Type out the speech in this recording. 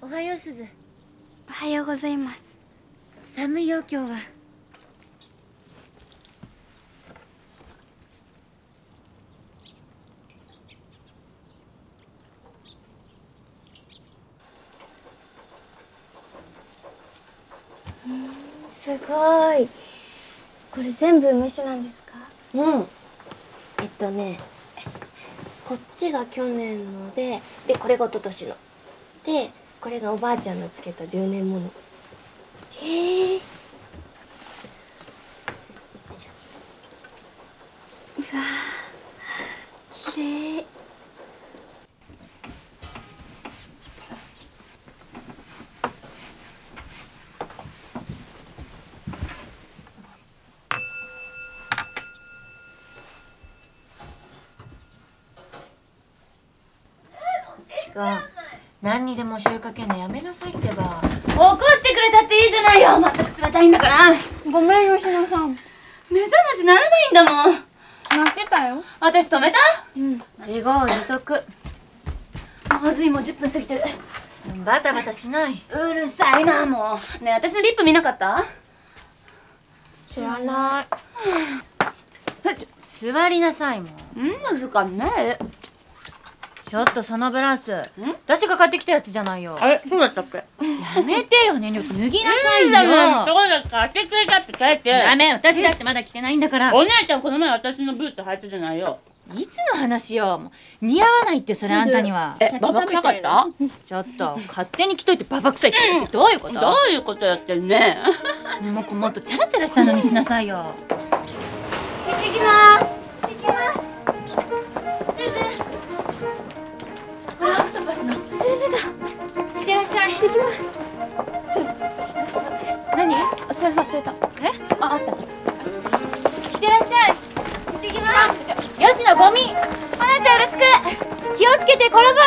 おはようすず。おはようございます。寒いよ今日は。すごい。これ全部梅酒なんですか？うん。えっとねこっちが去年のででこれが一昨年の。でこれがおばあちゃんのつけた10年ものへえ。うわー綺麗。しか何にでも醤油かけんのやめなさいってば。起こしてくれたっていいじゃないよ。全く冷たいんだから。ごめん吉野さん。目覚ましならないんだもん。泣けたよ。私止めた？うん。自業自得。まずいもう10分過ぎてる。バタバタしない。うるさいなもう。ねえ私のリップ見なかった？知らない。座りなさいもう。うん難かねちょっとそのブラウス。私が買ってきたやつじゃないよ。あれ？そうだったっけ？やめてよね。脱ぎなさいよ。そうだった。開けてたって書いて。ダメ。私だってまだ着てないんだから。お姉ちゃんこの前私のブーツ履いてじゃないよ。いつの話よ。似合わないってそれあんたには。えババ臭かった？ちょっと勝手に着といてババ臭いって。どういうことどういうことやってんね。もうもっとチャラチャラしたのにしなさいよ。行ってきます。行ってきますす財布忘れた。え？ああった。いってらっしゃい。行ってきます。吉野ゴミ。愛菜ちゃんよろしく。気をつけて転ぶ。